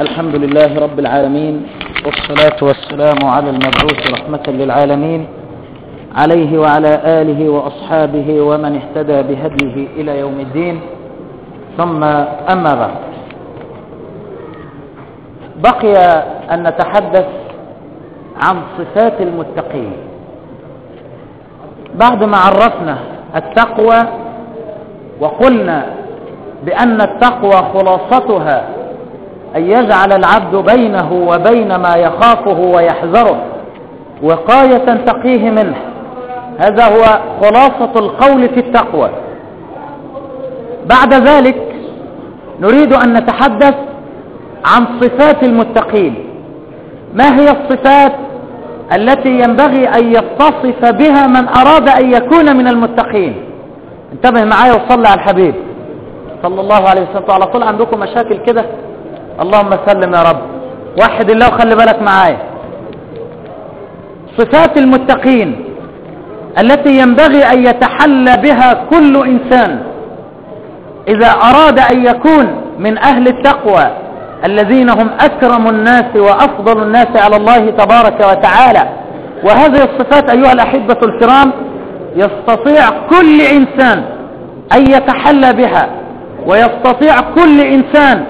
الحمد لله رب العالمين والصلاة والسلام على المبعوث رحمة للعالمين عليه وعلى آله وأصحابه ومن اهتدى بهديه إلى يوم الدين. ثم أما بعد. بقي أن نتحدث عن صفات المتقين. بعد ما عرفنا التقوى وقلنا بأن التقوى خلاصتها أن يجعل العبد بينه وبين ما يخافه ويحذره. وقاية تقيه منه. هذا هو خلاصة القول في التقوى. بعد ذلك نريد أن نتحدث عن صفات المتقين. ما هي الصفات التي ينبغي أن يتصف بها من أراد أن يكون من المتقين؟ انتبه معايا وصلي على الحبيب. صلى الله عليه وسلم. على طول عندكم مشاكل كده؟ اللهم سلم يا رب. وحد الله وخلي بالك معايا. صفات المتقين التي ينبغي أن يتحلى بها كل إنسان. إذا أراد أن يكون من أهل التقوى الذين هم أكرم الناس وأفضل الناس على الله تبارك وتعالى. وهذه الصفات أيها الأحبة الكرام يستطيع كل إنسان أن يتحلى بها. ويستطيع كل إنسان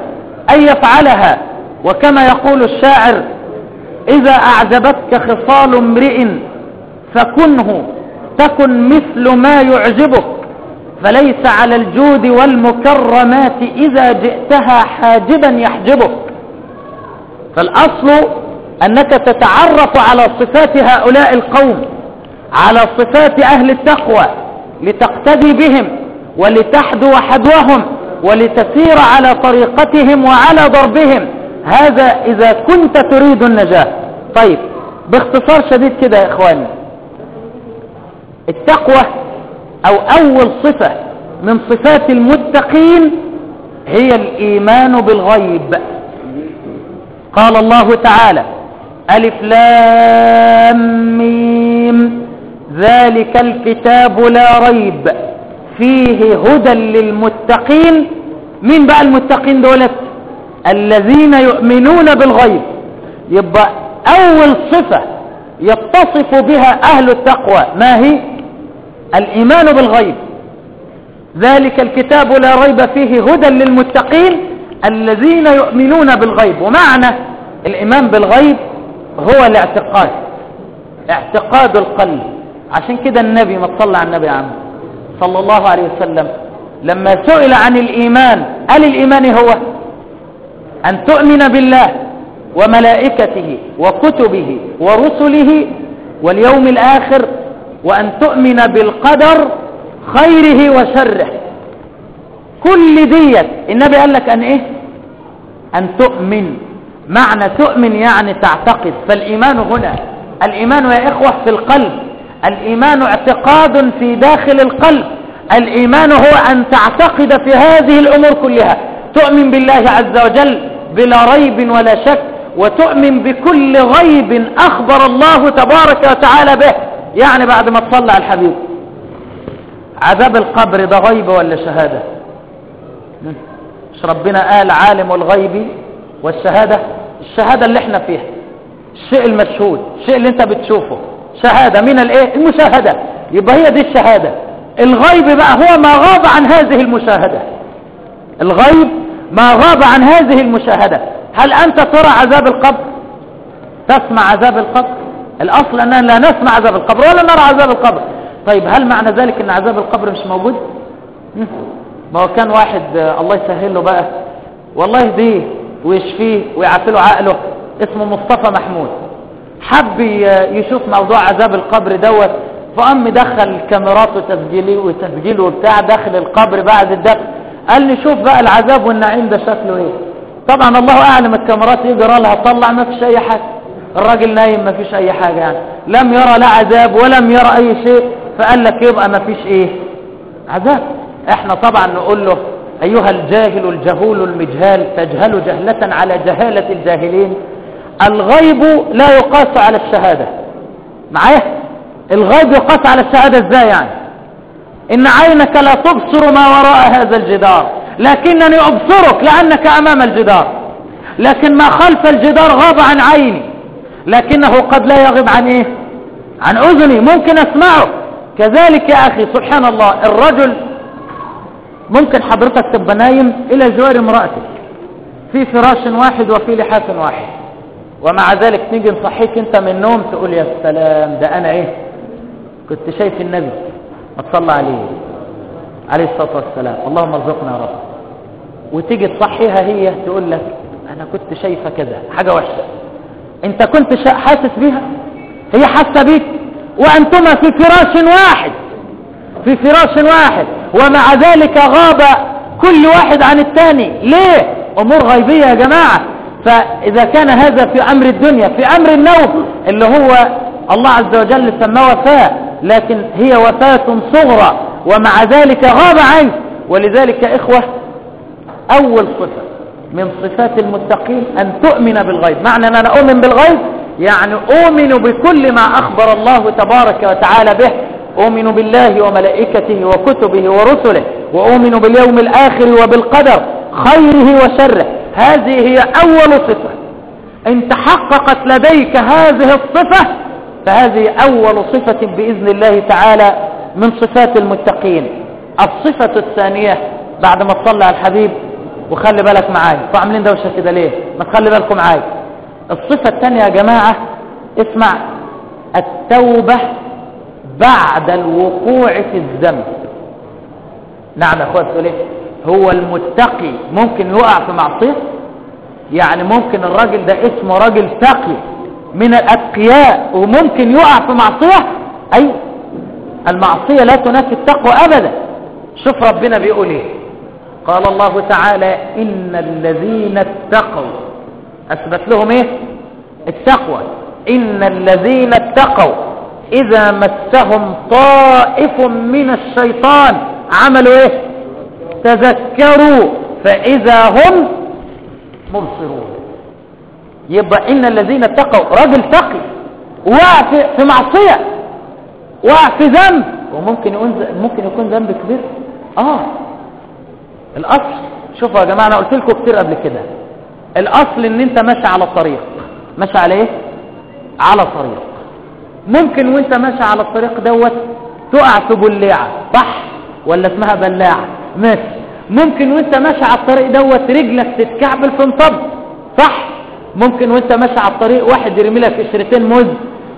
أن يفعلها. وكما يقول الشاعر إذا أعجبتك خصال امرئ فكنه تكن مثل ما يعجبك. فليس على الجود والمكرمات إذا جئتها حاجبا يحجبك. فالأصل أنك تتعرف على صفات هؤلاء القوم على صفات أهل التقوى لتقتدي بهم ولتحدو حدوهم. ولتسير على طريقتهم وعلى ضربهم. هذا إذا كنت تريد النجاة. طيب باختصار شديد كده يا إخواني. التقوى أو أول صفة من صفات المتقين هي الإيمان بالغيب. قال الله تعالى ألف لام ميم. ذلك الكتاب لا ريب. فيه هدى للمتقين. مين بقى المتقين دولت؟ الذين يؤمنون بالغيب. يبقى أول صفة يتصف بها أهل التقوى ما هي؟ الإيمان بالغيب. ذلك الكتاب لا ريب فيه هدى للمتقين الذين يؤمنون بالغيب. ومعنى الإيمان بالغيب هو الاعتقاد اعتقاد القلب. عشان كده النبي ما تصلى على النبي عنه صلى الله عليه وسلم لما سئل عن الإيمان قال الإيمان هو؟ أن تؤمن بالله وملائكته وكتبه ورسله واليوم الآخر وأن تؤمن بالقدر خيره وشره. كل ديت النبي قال لك أن إيه؟ أن تؤمن. معنى تؤمن يعني تعتقد. فالإيمان هنا الإيمان يا إخوة في القلب. الإيمان اعتقاد في داخل القلب. الإيمان هو أن تعتقد في هذه الأمور كلها. تؤمن بالله عز وجل بلا ريب ولا شك وتؤمن بكل غيب أخبر الله تبارك وتعالى به. يعني بعد ما تصلى الحبيب. عذاب القبر ده غيب ولا شهادة؟ مش ربنا قال عالم الغيب والشهادة؟ الشهادة اللي إحنا فيها. الشيء المشهود الشيء اللي انت بتشوفه. شهادة من الإيه؟ المشاهدة. يبقى هي دي الشهادة. الغيب بقى هو ما غاب عن هذه المشاهدة. الغيب ما غاب عن هذه المشاهدة. هل أنت ترى عذاب القبر؟ تسمع عذاب القبر؟ الأصل أننا لا نسمع عذاب القبر ولا نرى عذاب القبر. طيب هل معنى ذلك أن عذاب القبر مش موجود؟ ما هو كان واحد الله يسهل له بقى. والله يهديه ويشفيه ويعافله عقله. اسمه مصطفى محمود. حب يشوف موضوع عذاب القبر دوت فقام مدخل كاميرات وتسجيله وتسجيله وبتاع داخل القبر بعد الدفن. قال لي شوف بقى العذاب والنعيم ده شكله إيه. طبعا الله أعلم الكاميرات يجرى لها طلع ما فيش أي حاجة. الراجل نايم ما فيش أي حاجة يعني. لم يرى لا عذاب ولم يرى أي شيء فقال لك يبقى ما فيش إيه. عذاب. إحنا طبعا نقول له أيها الجاهل الجهول المجهال تجهل جهلة على جهالة الجاهلين. الغيب لا يقاس على الشهادة. معايا؟ الغيب يقاس على الشهادة إزاي يعني؟ إن عينك لا تبصر ما وراء هذا الجدار لكنني أبصرك لأنك أمام الجدار. لكن ما خلف الجدار غاب عن عيني لكنه قد لا يغيب عن إيه؟ عن أذني. ممكن اسمعه كذلك يا أخي سبحان الله الرجل ممكن حضرتك تبقى نايم إلى جوار امرأتك في فراش واحد وفي لحاف واحد. ومع ذلك نيجي نصحيك انت من النوم تقول يا سلام ده أنا إيه؟ كنت شايف النبي ما تصلى عليه عليه الصلاة والسلام. اللهم ارزقنا يا رب. وتيجي تصحيها هي تقول لك أنا كنت شايفة كذا حاجة وحشة. أنت كنت حاسس بيها؟ هي حاسة بيك؟ وأنتما في فراش واحد في فراش واحد. ومع ذلك غاب كل واحد عن الثاني ليه؟ أمور غيبية يا جماعة. فإذا كان هذا في أمر الدنيا في أمر النوم اللي هو الله عز وجل سماه وفاة لكن هي وفاة صغرى ومع ذلك غاب عنك. ولذلك إخوة أول صفة من صفات المتقين أن تؤمن بالغيب. معنى أن أنا أؤمن بالغيب؟ يعني أؤمن بكل ما أخبر الله تبارك وتعالى به. أؤمن بالله وملائكته وكتبه ورسله. وأؤمن باليوم الآخر وبالقدر خيره وشره. هذه هي أول صفة. إن تحققت لديك هذه الصفة فهذه أول صفة بإذن الله تعالى من صفات المتقين. الصفة الثانية بعد ما تصلى على الحبيب وخلي بالك معاي. عاملين دوشة كده ليه؟ ما تخلي بالكم معاي. الصفة الثانية يا جماعة اسمع التوبة بعد الوقوع في الذنب. نعم يا اخوات تقول إيه؟ هو المتقي. ممكن يقع في معصية؟ يعني ممكن الراجل ده اسمه راجل تقي من الأتقياء وممكن يقع في معصية؟ أي المعصية لا تنافي التقوى أبدا. شوف ربنا بيقول إيه. قال الله تعالى إن الذين اتقوا أثبت لهم إيه؟ التقوى. إن الذين اتقوا إذا مسهم طائف من الشيطان عملوا إيه؟ تذكروا فإذا هم مبصرون. يبقى إن الذين اتقوا راجل تقي وقع في معصية وقع في ذنب. وممكن يكون ممكن يكون ذنب كبير. آه. الأصل شوفوا يا جماعة أنا قلت لكم كتير قبل كده. الأصل إن أنت ماشي على الطريق ماشي على إيه؟ على طريق. ممكن وأنت ماشي على الطريق دوت تقع في بليعه صح ولا اسمها بلاعة؟ ماشي ممكن وانت ماشي على الطريق دوت رجلك تتكعبل مطب. صح؟ ممكن وانت ماشي على الطريق واحد يرمي لك قشرتين موز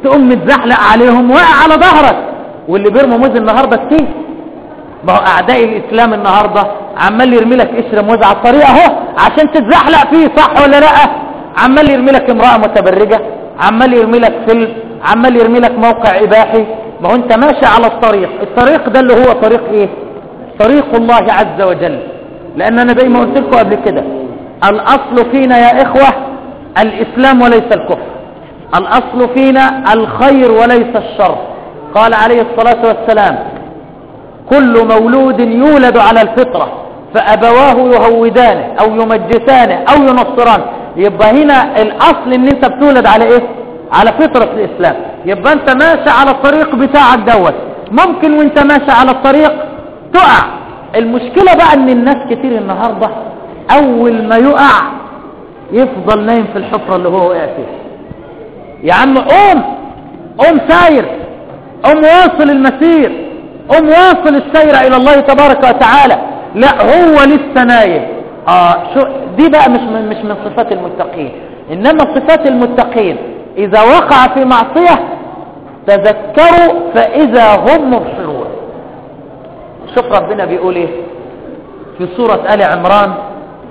تقوم متزحلق عليهم واقع على ظهرك. واللي بيرموا موز النهارده كتير. ما هو أعداء الإسلام النهارده عمال يرمي لك قشر موز على الطريق أهو عشان تتزحلق فيه صح ولا لأ؟ عمال يرمي لك امرأة متبرجة عمال يرمي لك فيلم عمال يرمي لك موقع إباحي. ما هو انت ماشي على الطريق. الطريق ده اللي هو طريق إيه؟ طريق الله عز وجل. لأن أنا زي ما قلت لكم قبل كده الأصل فينا يا إخوة الإسلام وليس الكفر. الأصل فينا الخير وليس الشر. قال عليه الصلاة والسلام كل مولود يولد على الفطرة فأبواه يهودانه أو يمجسانه أو ينصرانه. يبقى هنا الأصل إن أنت بتولد على إيه؟ على فطرة الإسلام. يبقى أنت ماشي على الطريق بتاعك دوت. ممكن وأنت ماشي على الطريق تقع. المشكلة بقى إن الناس كتير النهارده أول ما يقع يفضل نايم في الحفرة اللي هو وقع فيها. يا عم قوم قوم ساير قوم واصل المسير قوم واصل السير إلى الله تبارك وتعالى. لا هو لسه نايم. آه شو دي بقى مش من مش من صفات المتقين. إنما صفات المتقين إذا وقع في معصية تذكروا فإذا هم مبصرون. شوف ربنا بيقول إيه؟ في سورة آل عمران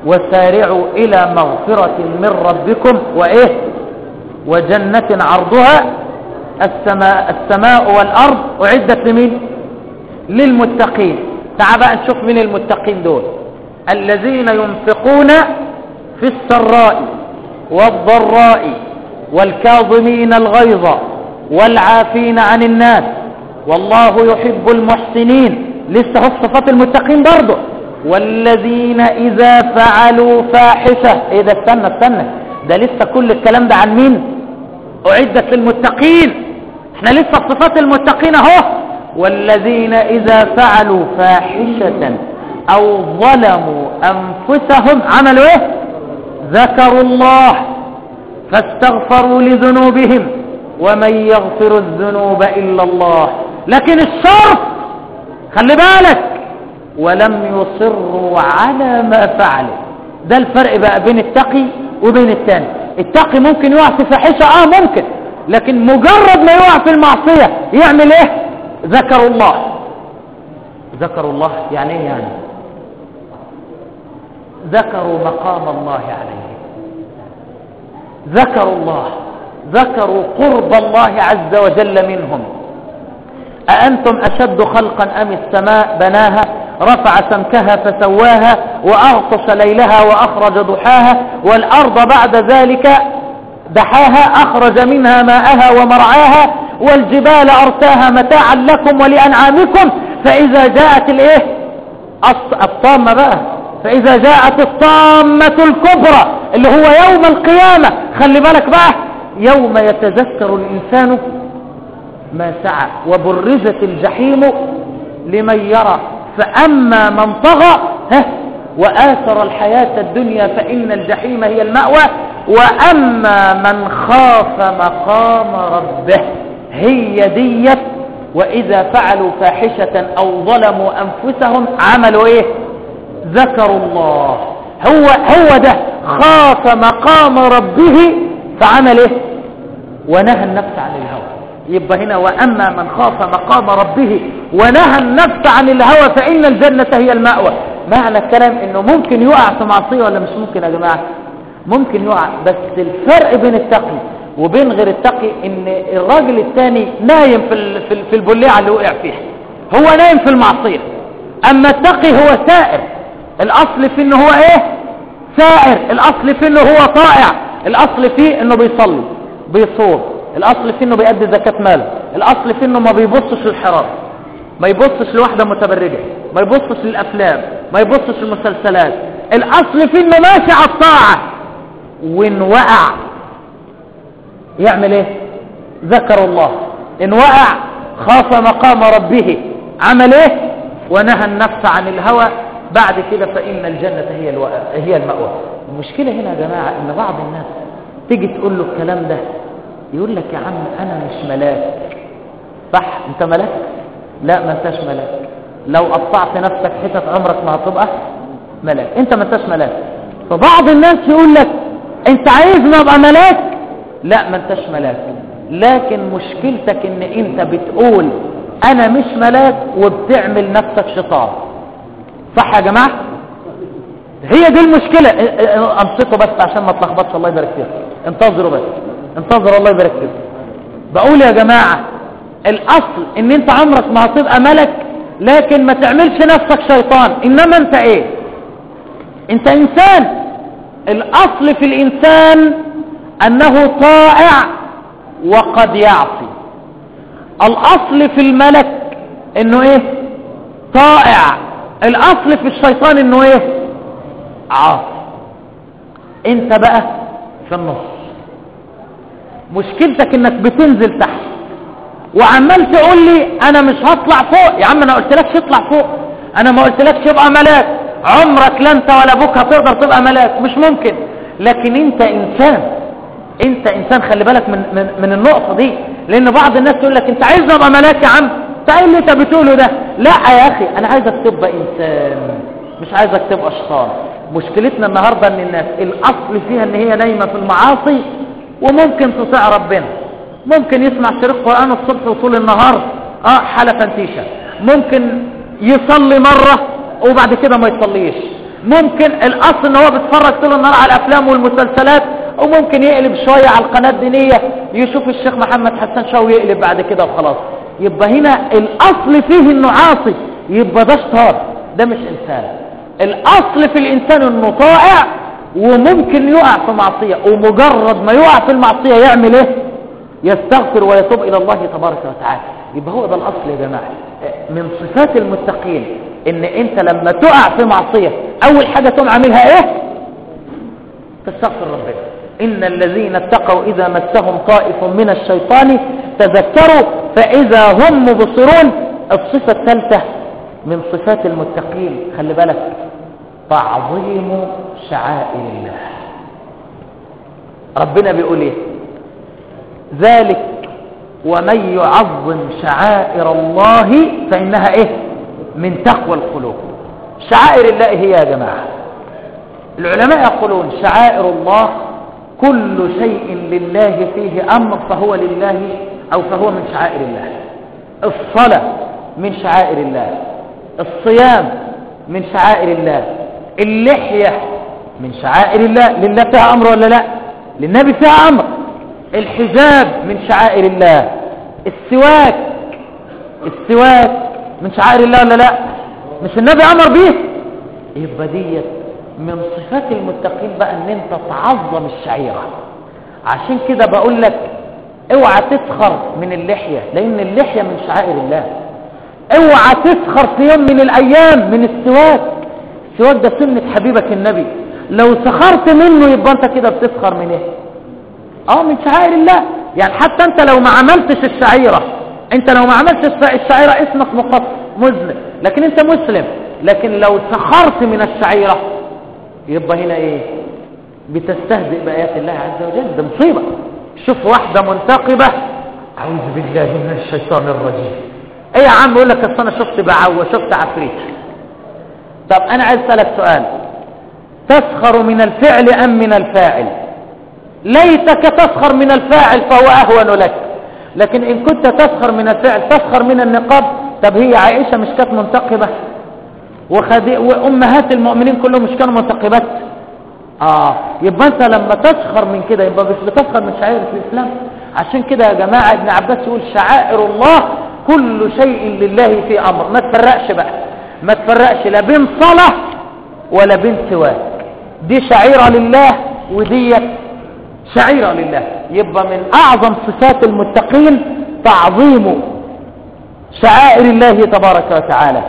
وسارعوا إلى مغفرة من ربكم وإيه؟ وجنة عرضها السماء, السماء والأرض أعدت لمين؟ للمتقين. تعال بقى نشوف من المتقين دول. الذين ينفقون في السراء والضراء والكاظمين الغيظ والعافين عن الناس والله يحب المحسنين. لسه هو صفات المتقين برضه والذين إذا فعلوا فاحشة. إيه ده؟ استنى استنى. ده لسه كل الكلام ده عن مين؟ أعدت للمتقين. إحنا لسه في صفات المتقين أهو. والذين إذا فعلوا فاحشة أو ظلموا أنفسهم عملوا إيه؟ ذكروا الله فاستغفروا لذنوبهم. ومن يغفر الذنوب إلا الله. لكن الشرط خلي بالك. ولم يصروا على ما فعلوا. ده الفرق بقى بين التقي وبين التاني. التقي ممكن يقع في فاحشة آه ممكن. لكن مجرد ما يقع في المعصية يعمل إيه؟ ذكروا الله. ذكروا الله يعني إيه يعني؟ ذكروا مقام الله عليه. ذكروا الله. ذكروا قرب الله عز وجل منهم. أأنتم أشد خلقا أم السماء بناها؟ رفع سمكها فسواها وأغطش ليلها وأخرج ضحاها والأرض بعد ذلك دحاها أخرج منها ماءها ومرعاها والجبال أرساها متاعا لكم ولأنعامكم. فإذا جاءت الإيه؟ الطامة بقى. فإذا جاءت الطامة الكبرى اللي هو يوم القيامة. خلي بالك بقى يوم يتذكر الإنسان ما سعى وبرزت الجحيم لمن يرى. فأما من طغى ها وآثر الحياة الدنيا فإن الجحيم هي المأوى. وأما من خاف مقام ربه هي ديت. وإذا فعلوا فاحشة أو ظلموا أنفسهم عملوا إيه؟ ذكروا الله. هو هو ده خاف مقام ربه فعمل إيه؟ ونهى النفس عن الهوى. يبقى هنا وأما من خاف مقام ربه ونهى النفس عن الهوى فإن الجنة هي المأوى. معنى الكلام إنه ممكن يقع في معصية ولا مش ممكن يا جماعة؟ ممكن يقع بس الفرق بين التقي وبين غير التقي إن الراجل الثاني نايم في في البليعة اللي وقع فيها. هو نايم في المعصية. أما التقي هو سائر. الأصل في إنه هو إيه؟ سائر. الأصل في إنه هو طائع. الأصل فيه إنه بيصلي بيصوم. الأصل فيه إنه بيأدي زكاة ماله. الأصل فيه إنه ما بيبصش للحرام. ما يبصش لواحدة متبرجة. ما يبصش للأفلام. ما يبصش للمسلسلات. الأصل فيه إنه ماشي على الطاعة. وإن وقع يعمل إيه؟ ذكر الله. إن وقع خاف مقام ربه. عمل إيه؟ ونهى النفس عن الهوى. بعد كده فإن الجنة هي هي المأوى. المشكلة هنا يا جماعة إن بعض الناس تيجي تقول له الكلام ده يقول لك يا عم أنا مش ملاك. صح؟ أنت ملاك؟ لا ما أنتش ملاك. لو قطعت نفسك حتت عمرك ما هتبقى ملاك. أنت ما أنتش ملاك. فبعض الناس يقول لك أنت عايزني أبقى ملاك؟ لا ما أنتش ملاك. لكن مشكلتك إن أنت بتقول أنا مش ملاك وبتعمل نفسك شيطان صح يا جماعة؟ هي دي المشكلة. امسكوا بس عشان ما تلخبطش. الله يبارك فيك. انتظروا بس. انتظروا الله يبارك فيك. بقول يا جماعة الأصل إن أنت عمرك ما هتبقى ملك لكن ما تعملش نفسك شيطان. إنما أنت إيه؟ أنت إنسان. الأصل في الإنسان أنه طائع وقد يعصي. الأصل في الملك إنه إيه؟ طائع. الأصل في الشيطان إنه إيه؟ عاصي. أنت بقى في النص. مشكلتك إنك بتنزل تحت. وعمال تقول لي أنا مش هطلع فوق. يا عم أنا قلت لكش اطلع فوق. أنا ما قلت لكش ابقى ملاك. عمرك لا أنت ولا أبوك هتقدر تبقى ملاك. مش ممكن. لكن أنت إنسان. أنت إنسان. خلي بالك من, من, من النقطة دي. لأن بعض الناس يقول لك أنت عايز أبقى ملاك يا عم. تعال اللي أنت بتقوله ده؟ لا يا أخي أنا عايزك تبقى إنسان. مش عايزك تبقى شيطان. مشكلتنا النهاردة إن الناس الأصل فيها إن هي نايمة في المعاصي. وممكن تطيع ربنا. ممكن يسمع شريط قرآن الصبح وطول النهار. آه حالة فانتيشة ممكن يصلي مرة وبعد كده ما يصليش. ممكن الأصل إن هو بيتفرج طول النهار على الأفلام والمسلسلات وممكن يقلب شوية على القناة الدينية يشوف الشيخ محمد حسن شاو يقلب بعد كده وخلاص. يبقى هنا الأصل فيه إنه عاصي. يبقى ده شطار. ده مش إنسان. الأصل في الإنسان إنه طائع وممكن يقع في معصية ومجرد ما يقع في المعصية يعمل إيه؟ يستغفر ويتوب إلى الله تبارك وتعالى. يبقى هو ده الأصل يا جماعة. من صفات المتقين إن أنت لما تقع في معصية أول حاجة تقوم عاملها إيه؟ تستغفر ربنا إن الذين اتقوا إذا مسهم طائف من الشيطان تذكروا فإذا هم مبصرون الصفة الثالثة من صفات المتقين. خلي بالك تعظيم شعائر الله. ربنا بيقول إيه؟ ذلك ومن يعظم شعائر الله فإنها إيه؟ من تقوى القلوب. شعائر الله هي يا جماعة. العلماء يقولون شعائر الله كل شيء لله فيه أمر فهو لله أو فهو من شعائر الله. الصلاة من شعائر الله. الصيام من شعائر الله. اللحية من شعائر الله لله فيها أمر ولا لا؟ للنبي فيها أمر. الحجاب من شعائر الله. السواك السواك من شعائر الله ولا لا؟ مش النبي أمر به؟ يبقى ديت من صفات المتقين بقى إن أنت تعظم الشعيرة. عشان كده بقول لك اوعى تسخر من اللحية لأن اللحية من شعائر الله. اوعى تسخر في يوم من الأيام من السواك. السواك ده سنة حبيبك النبي. لو سخرت منه يبقى انت كده بتسخر من إيه؟ آه من شعائر الله. يعني حتى انت لو ما عملتش الشعيرة انت لو ما عملتش الشعيرة اسمك مقصر مذنب لكن انت مسلم. لكن لو سخرت من الشعيرة يبقى هنا إيه؟ بتستهزئ بآيات الله عز وجل. ده مصيبة. شوف واحدة منتقبة. أعوذ بالله من الشيطان الرجيم. إيه يا عم يقول لك أصل أنا شفت بعوة شفت عفريت. طب أنا عايز أسألك سؤال. تسخر من الفعل أم من الفاعل؟ ليتك تسخر من الفاعل فهو أهون لك. لكن إن كنت تسخر من الفعل تسخر من النقاب طب هي عائشة مش كانت منتقبة؟ وخدي... وأمهات المؤمنين كلهم مش كانوا منتقبات؟ آه يبقى أنت لما تسخر من كده يبقى مش بتسخر من شعائر الإسلام. عشان كده يا جماعة ابن عباس يقول شعائر الله كل شيء لله في أمر. ما تفرقش بقى. ما تفرقش لا بين صلاة ولا بين سواك. دي شعيرة لله ودي شعيرة لله. يبقى من أعظم صفات المتقين تعظيم شعائر الله تبارك وتعالى.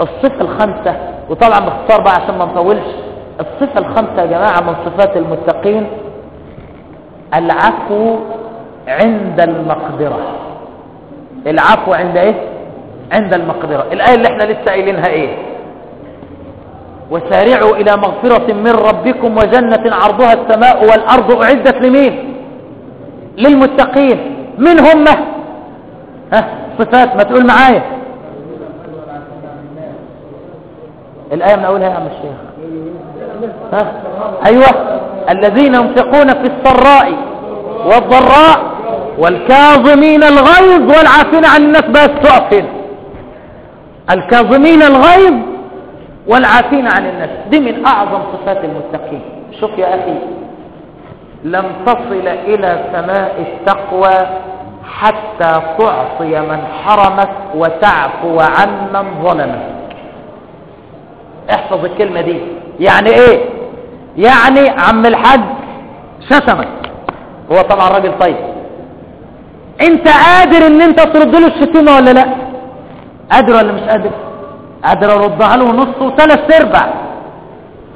الصفة الخامسة وطبعا باختصار بقى عشان ما نطولش. الصفة الخامسة يا جماعة من صفات المتقين العفو عند المقدرة. العفو عند إيه؟ عند المقدرة. الآية اللي إحنا لسه قايلينها إيه؟ وسارعوا إلى مغفرة من ربكم وجنة عرضها السماء والأرض أعدت لمين؟ للمتقين. من هم؟ ها؟ صفات ما تقول معايا. الآية من أولها يا عم الشيخ. ها؟ أيوة. الذين ينفقون في السراء والضراء والكاظمين الغيظ والعافين عن الناس. بس تقف الكاظمين الغيظ والعافين عن الناس دي من أعظم صفات المتقين. شوف يا أخي لم تصل إلى سماء التقوى حتى تعطي من حرمك وتعفو عن من ظلمك احفظ الكلمة دي. يعني إيه؟ يعني عم الحاج شتمك. هو طبعا راجل طيب. أنت قادر إن أنت ترد له الشتيمة ولا لأ؟ قادر ولا مش قادر قادر اردها له نص وثلاث أرباع.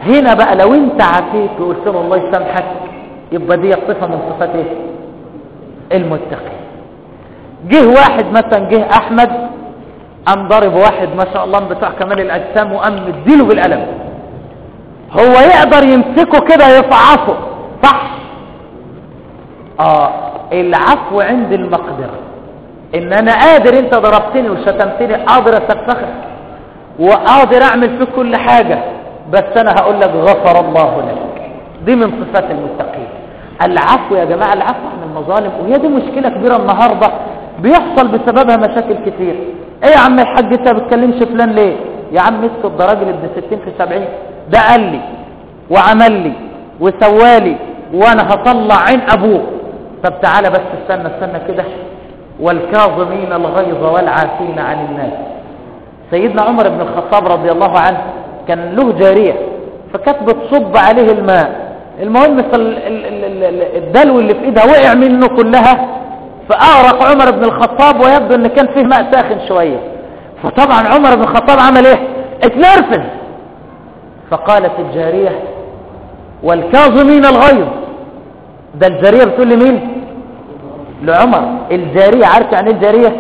هنا بقى لو أنت عافيت وقلت له الله يسامحك يبقى دي صفة من صفات إيه؟ المتقي جه واحد مثلا جه أحمد قام ضرب واحد ما شاء الله بتاع كمال الأجسام وقام مديله بالقلم. هو يقدر يمسكه كده يفعصه. صح آه العفو عند المقدرة. إن أنا قادر أنت ضربتني وشتمتني قادر أسفخك وقادر أعمل فيك كل حاجة بس أنا هقول لك غفر الله لك. دي من صفات المتقين. العفو يا جماعة العفو عن المظالم. وهي دي مشكلة كبيرة النهاردة. بيحصل بسببها مشاكل كتير. إيه يا عم الحاج أنت بتكلمش فلان ليه؟ يا عم اسكت ده راجل ابن 60 في 70 ده قال لي وعمل لي وسوالي وأنا هطلع عين أبوه. طب تعالى بس استنى استنى كده. والكاظمين الغيظ والعافين عن الناس. سيدنا عمر بن الخطاب رضي الله عنه كان له جارية فكانت بتصب عليه الماء. المهم الدلو اللي في إيدها وقع منه كلها فأغرق عمر بن الخطاب ويبدو إن كان فيه ماء ساخن شوية. فطبعا عمر بن الخطاب عمل إيه؟ اتنرفز. فقالت الجارية والكاظمين الغيظ. ده الجارية بتقول لمين لعمر. الجارية عارف يعني الجارية؟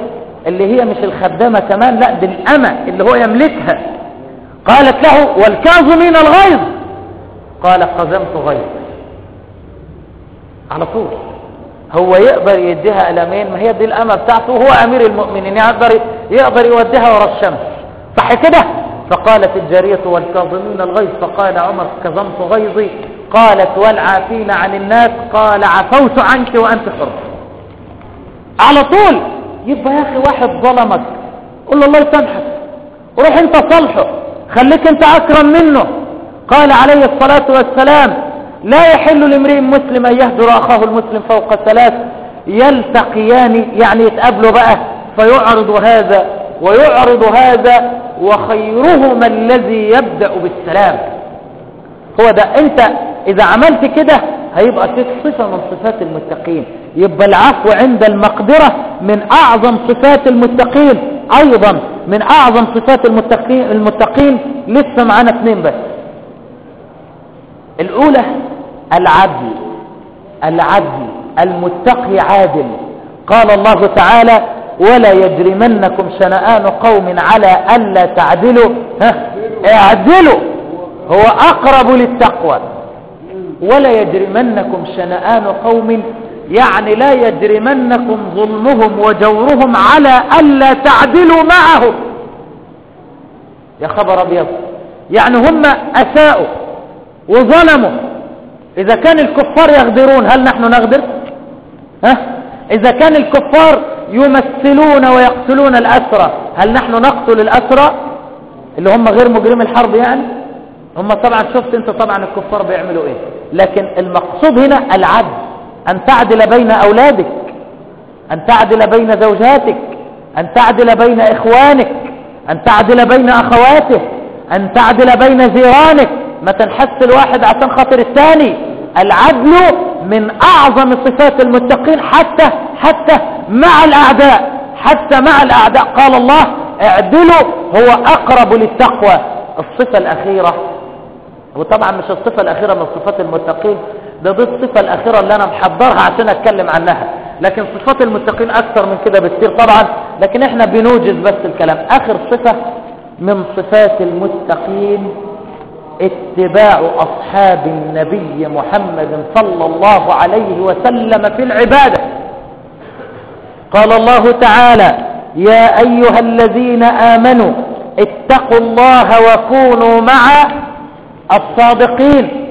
اللي هي مش الخدامة كمان لا دي الأمة اللي هو يملكها. قالت له والكاظمين الغيظ. قال قزمت غيظ على طول. هو يقدر يديها ألمين ما هي دي الأمة بتاعته وهو أمير المؤمنين يقدر, يقدر يوديها ورا الشمس. صح كده؟ فقالت الجارية والكاظمين الغيظ. فقال عمر كظمت غيظي. قالت والعافين عن الناس؟ قال عفوت عنك وأنت حر. على طول. يبقى يا أخي واحد ظلمك. قل له الله يسامحك. روح أنت صلحه خليك أنت أكرم منه. قال عليه الصلاة والسلام لا يحل لامرئ مسلم أن يهجر أخاه المسلم فوق ثلاث يلتقيان يعني يتقابلوا بقى فيعرض هذا ويعرض هذا وخيرهما الذي يبدأ بالسلام. هو ده. أنت إذا عملت كده هيبقى فيك صفة من صفات المتقين. يبقى العفو عند المقدرة من أعظم صفات المتقين أيضا من أعظم صفات المتقين, المتقين لسه معانا اثنين بس. الأولى العدل العدل المتقي عادل. قال الله تعالى ولا يجرمنكم شنآن قوم على ألا تعدلوا. ها؟ اعدلوا. هو أقرب للتقوى. ولا يجرمنكم شنآن قوم يعني لا يجرمنكم ظلمهم وجورهم على ألا تعدلوا معهم. يا خبر أبيض. يعني هم أساءوا وظلموا. إذا كان الكفار يغدرون هل نحن نغدر؟ ها؟ إذا كان الكفار يمثلون ويقتلون الأسرى هل نحن نقتل الأسرى؟ اللي هم غير مجرم الحرب يعني؟ هم طبعا شفت أنت طبعا الكفار بيعملوا إيه؟ لكن المقصود هنا العدل. أن تعدل بين أولادك أن تعدل بين زوجاتك أن تعدل بين إخوانك أن تعدل بين أخواتك أن تعدل بين جيرانك. ما تنحس الواحد عشان خاطر الثاني. العدل من أعظم صفات المتقين حتى حتى مع الأعداء حتى مع الأعداء. قال الله اعدلوا هو أقرب للتقوى. الصفة الأخيرة وطبعا مش الصفة الأخيرة من صفات المتقين. ده دي الصفة الأخيرة اللي أنا محضرها عشان أتكلم عنها. لكن صفات المتقين أكثر من كده بكثير طبعا. لكن إحنا بنوجز بس الكلام. آخر صفة من صفات المتقين اتباع أصحاب النبي محمد صلى الله عليه وسلم في العبادة. قال الله تعالى يا أيها الذين آمنوا اتقوا الله وكونوا مع الصادقين.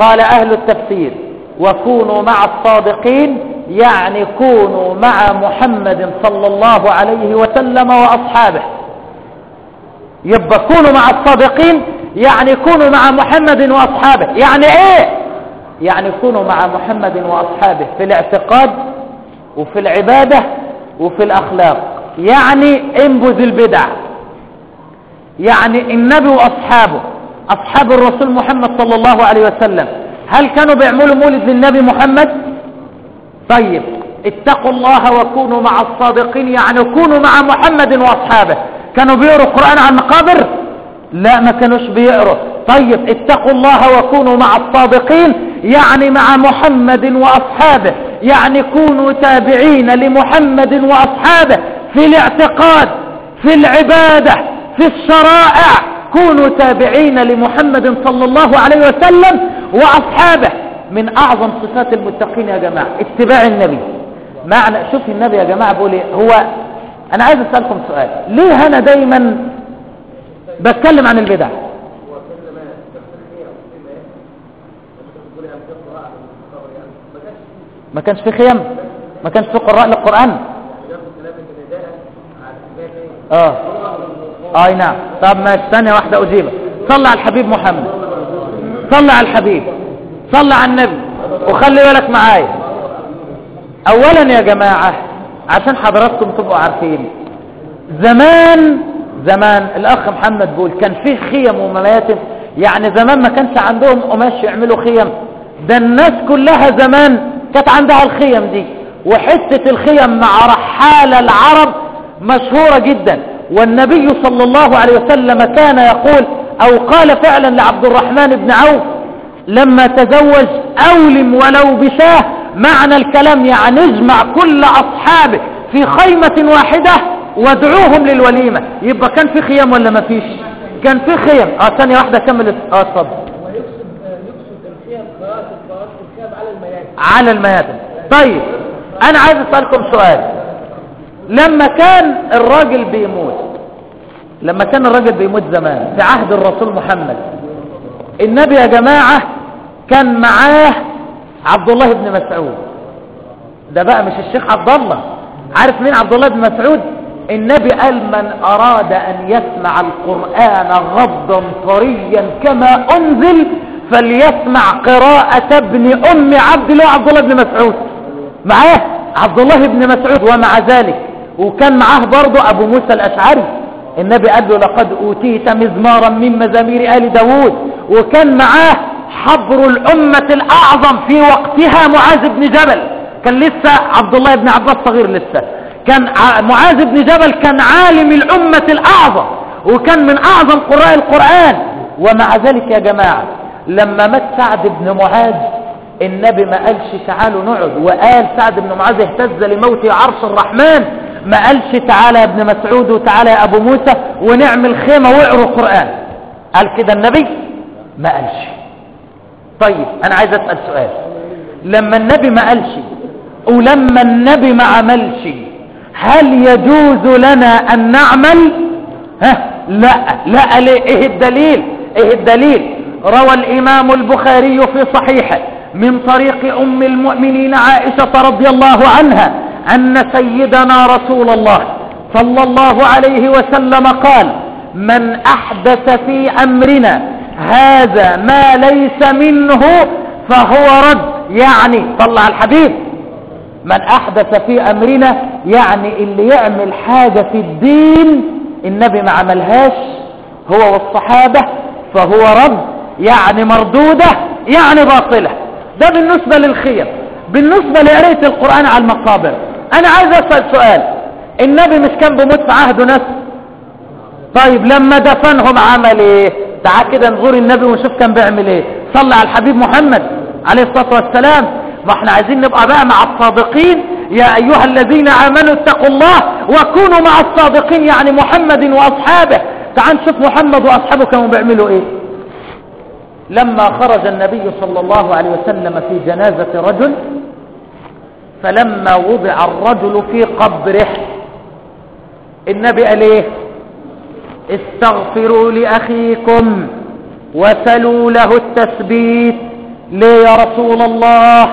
قال أهل التفسير وكونوا مع الصادقين يعني كونوا مع محمد صلى الله عليه وسلم وأصحابه. يبقى كونوا مع الصادقين يعني كونوا مع محمد وأصحابه. يعني إيه؟ يعني كونوا مع محمد وأصحابه في الاعتقاد وفي العبادة وفي الأخلاق. يعني انبذ البدع. يعني النبي وأصحابه. أصحاب الرسول محمد صلى الله عليه وسلم. هل كانوا بيعملوا مولد للنبي محمد؟ طيب اتقوا الله وكونوا مع الصادقين يعني كونوا مع محمد وأصحابه. كانوا بيقروا القرآن عن مقابر لا ما كانوش بيقروا. طيب اتقوا الله وكونوا مع الصادقين يعني مع محمد وأصحابه. يعني كونوا تابعين لمحمد وأصحابه في الاعتقاد في العبادة في الشرائع. كونوا تابعين لمحمد صلى الله عليه وسلم وأصحابه. من أعظم صفات المتقين يا جماعة اتباع النبي. معنى شوف النبي يا جماعة بيقول إيه؟ هو أنا عايز أسألكم سؤال. ليه أنا دايما بتكلم عن البدع؟ ما كانش في خيام ما كانش في قراء للقرآن. آه. اي نعم. طب ماشي ثانية واحدة اجيبك صلى على الحبيب محمد. صلى على الحبيب. صلى على النبي. وخلي بالك معايا. اولا يا جماعة عشان حضراتكم تبقوا عارفين زمان زمان الأخ محمد بول كان فيه خيم ومماياتم يعني زمان ما كانش عندهم قماش يعملوا خيم. ده الناس كلها زمان كانت عندها الخيم دي. وحتة الخيم مع رحال العرب مشهورة جدا. والنبي صلى الله عليه وسلم كان يقول أو قال فعلا لعبد الرحمن بن عوف لما تزوج أولم ولو بشاه معنى الكلام يعني اجمع كل أصحابه في خيمة واحدة وادعوهم للوليمة. يبقى كان في خيام ولا ما فيش؟ كان في خيام. آه ثانية واحدة كمل آه اتفضل. على الميادن طيب أنا عايز أسألكم سؤال. لما كان الراجل بيموت لما كان الراجل بيموت زمان في عهد الرسول محمد النبي يا جماعة كان معاه عبد الله بن مسعود. ده بقى مش الشيخ عبد الله. عارف مين عبد الله بن مسعود؟ النبي قال من أراد أن يسمع القرآن غضا طريا كما أنزل فليسمع قراءة ابن أم عبد الله عبد الله بن مسعود. معاه عبد الله بن مسعود ومع ذلك وكان معاه برضه أبو موسى الأشعري. النبي قال له لقد أوتيت مزمارا من مزامير آل داود. وكان معاه حبر الأمة الأعظم في وقتها معاذ بن جبل. كان لسه عبد الله بن عباس صغير لسه. كان معاذ بن جبل كان عالم الأمة الأعظم. وكان من أعظم قراء القرآن. ومع ذلك يا جماعة لما مات سعد بن معاذ النبي ما قالش تعالوا نقعد. وقال سعد بن معاذ اهتز لموت عرش الرحمن. ما قالش تعالى يا ابن مسعود وتعالى يا ابو موسى ونعمل خيمة واقروا القرآن. قال كده النبي؟ ما قالش. طيب أنا عايز أسأل سؤال. لما النبي ما قالش ولما النبي ما عملش هل يجوز لنا أن نعمل؟ ها؟ لا. لا ليه؟ إيه الدليل؟ إيه الدليل؟ روى الإمام البخاري في صحيحه من طريق أم المؤمنين عائشة رضي الله عنها أن سيدنا رسول الله صلى الله عليه وسلم قال من أحدث في أمرنا هذا ما ليس منه فهو رد. يعني طلع الحبيب من أحدث في أمرنا يعني اللي يعمل حاجة في الدين النبي ما عملهاش هو والصحابة فهو رد يعني مردودة يعني باطلة. ده بالنسبة للخير بالنسبة لقراءة القرآن على المقابر. أنا عايز أسأل سؤال. النبي مش كان بموت في عهده ناس؟ طيب لما دفنهم عمل إيه؟ تعال كده نزور النبي ونشوف كان بيعمل إيه. صلى على الحبيب محمد عليه الصلاة والسلام. ما إحنا عايزين نبقى بقى مع الصادقين. يا أيها الذين آمنوا اتقوا الله وكونوا مع الصادقين يعني محمد وأصحابه. تعال نشوف محمد وأصحابه كانوا بيعملوا إيه. لما خرج النبي صلى الله عليه وسلم في جنازة رجل فلما وضع الرجل في قبره النبي قال إيه استغفروا لأخيكم وسلوا له التثبيت ليه يا رسول الله؟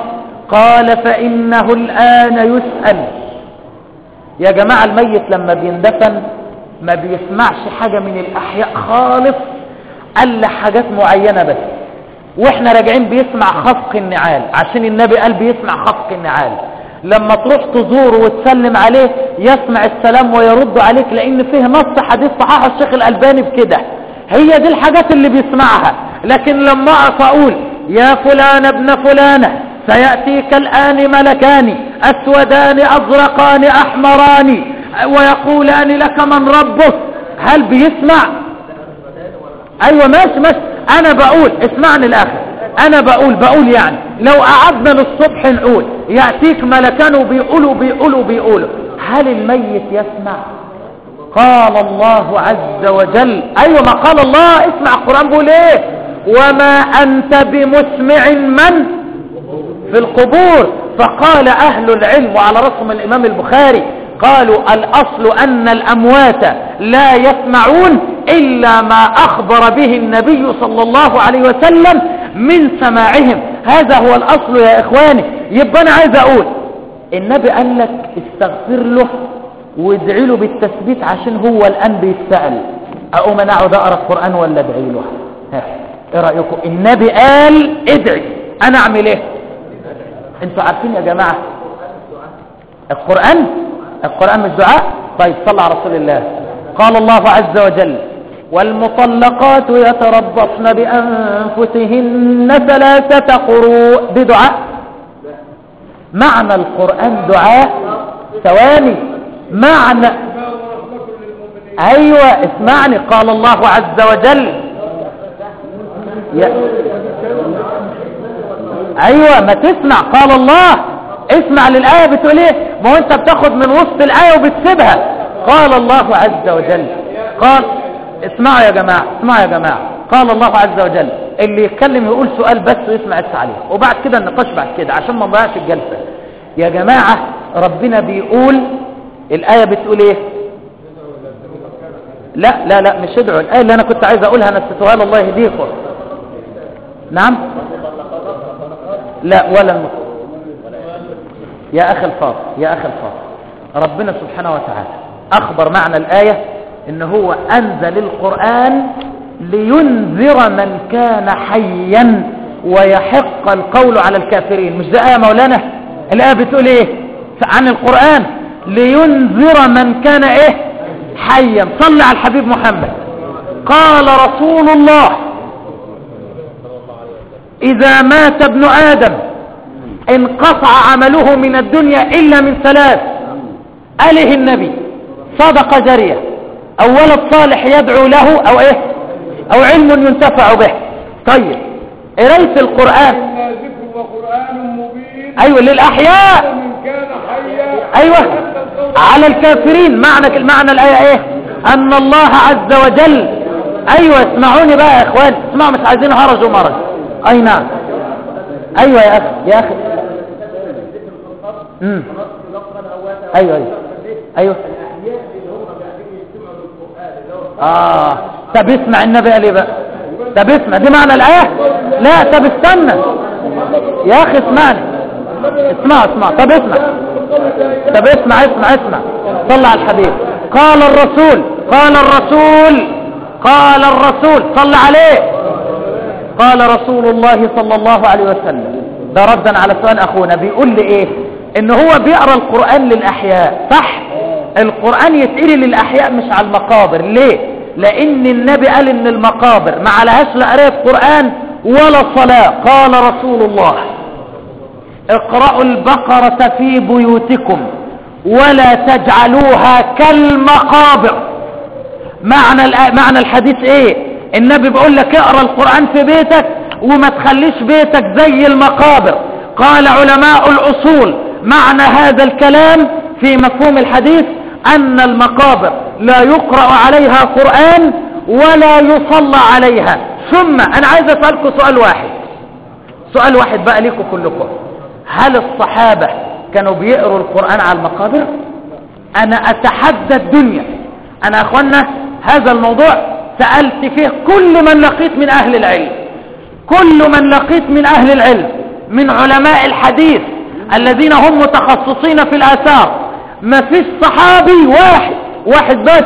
قال فإنه الآن يسأل. يا جماعة الميت لما بيندفن ما بيسمعش حاجة من الأحياء خالص قال حاجات معينة بس. وإحنا راجعين بيسمع خفق النعال عشان النبي قال بيسمع خفق النعال. لما تروح تزوره وتسلم عليه يسمع السلام ويرد عليك لأن فيه نص حديث صحاح الشيخ الألباني بكده هي دي الحاجات اللي بيسمعها. لكن لما أقف أقول يا فلان ابن فلانة سيأتيك الآن ملكان أسودان أزرقان أحمران ويقولان لك من ربك. هل بيسمع؟ أيوه ماشي ماشي. أنا بقول اسمعني الآخر أنا بقول بقول يعني لو قعدنا للصبح نقول يأتيك ملكان وبيقولوا بيقولوا بيقولوا. هل الميت يسمع؟ قال الله عز وجل. أيوه ما قال الله. اسمع القرآن بيقول إيه؟ وما أنت بمسمع من؟ في القبور. فقال أهل العلم وعلى رسم الإمام البخاري قالوا الأصل أن الأموات لا يسمعون إلا ما أخبر به النبي صلى الله عليه وسلم من سماعهم. هذا هو الأصل يا إخواني. يبقى أنا عايز أقول النبي قال لك استغفر له وادعي له بالتثبيت عشان هو الآن بيتسأل أقوم أنا أقعد أقرأ القرآن ولا أدعي له؟ إيه رأيكم؟ النبي قال ادعي. أنا أعمل إيه؟ أنتوا عارفين يا جماعة القرآن؟ القرآن مش دعاء؟ طيب صلى على رسول الله. قال الله عز وجل والمطلقات يتربصن بأنفسهن ثلاثة قروء بدعاء. معنى القرآن دعاء. ثواني. معنى. أيوه اسمعني. قال الله عز وجل. أيوه ما تسمع. قال الله. اسمع للآية بتقول إيه؟ ما هو أنت بتاخد من وسط الآية وبتسيبها. قال الله عز وجل. قال اسمعوا يا جماعة اسمعوا يا جماعة. قال الله عز وجل اللي يتكلم يقول سؤال بس ويسمع التعليق وبعد كده النقاش بعد كده عشان ما نضيعش الجلسة. يا جماعة ربنا بيقول الآية بتقول إيه؟ لا لا لا مش ادعوا. الآية اللي أنا كنت عايز أقولها نسيتها الله يهديكم نعم؟ لا ولا المطلق يا أخي الفاضل يا أخي الفاضل. ربنا سبحانه وتعالى أخبر معنى الآية. إن هو أنزل القرآن لينذر من كان حيا ويحق القول على الكافرين. مش ده آية مولانا؟ الآية بتقول إيه؟ عن القرآن. لينذر من كان إيه؟ حيا. صلى على الحبيب محمد. قال رسول الله إذا مات ابن آدم انقطع عمله من الدنيا إلا من ثلاث. أله النبي. صدق جرية. أو ولد صالح يدعو له أو إيه؟ أو علم ينتفع به. طيب قراية القرآن. أيوة للأحياء. أيوة على الكافرين. معنى المعنى الآية إيه؟ أن الله عز وجل. أيوة اسمعوني بقى يا إخوان. اسمعوا مش عايزين هرج ومرج. أي نعم. أيوة يا أخي يا أخي. امم أيوة أيوة. أيوة. آه. طب اسمع النبي قال إيه بقى؟ طب اسمع دي معنى الآية؟ لا طب استنى. يا أخي اسمعني. اسمع اسمع. طب اسمع. طب اسمع اسمع اسمع. صلى على الحبيب. قال الرسول قال الرسول قال الرسول. صلى عليه. قال رسول الله صلى الله عليه وسلم. ده ردا على سؤال أخونا. بيقول لي إيه؟ إن هو بيقرأ القرآن للأحياء صح؟ القرآن يتقري للأحياء مش على المقابر. ليه؟ لأن النبي قال إن المقابر ما عليهاش لا قرايه قرآن ولا صلاة. قال رسول الله اقرأوا البقرة في بيوتكم ولا تجعلوها كالمقابر. معنى معنى الحديث إيه؟ النبي بيقول لك اقرأ القرآن في بيتك وما تخليش بيتك زي المقابر. قال علماء الأصول معنى هذا الكلام في مفهوم الحديث أن المقابر لا يقرأ عليها قرآن ولا يصلى عليها. ثم أنا عايز أسألكم سؤال واحد. سؤال واحد بقى ليكم كلكم. هل الصحابة كانوا بيقروا القرآن على المقابر؟ أنا أتحدى الدنيا. أنا أخوانا هذا الموضوع سألت فيه كل من لقيت من أهل العلم. كل من لقيت من أهل العلم من علماء الحديث الذين هم متخصصين في الآثار. ما فيش صحابي واحد واحد بس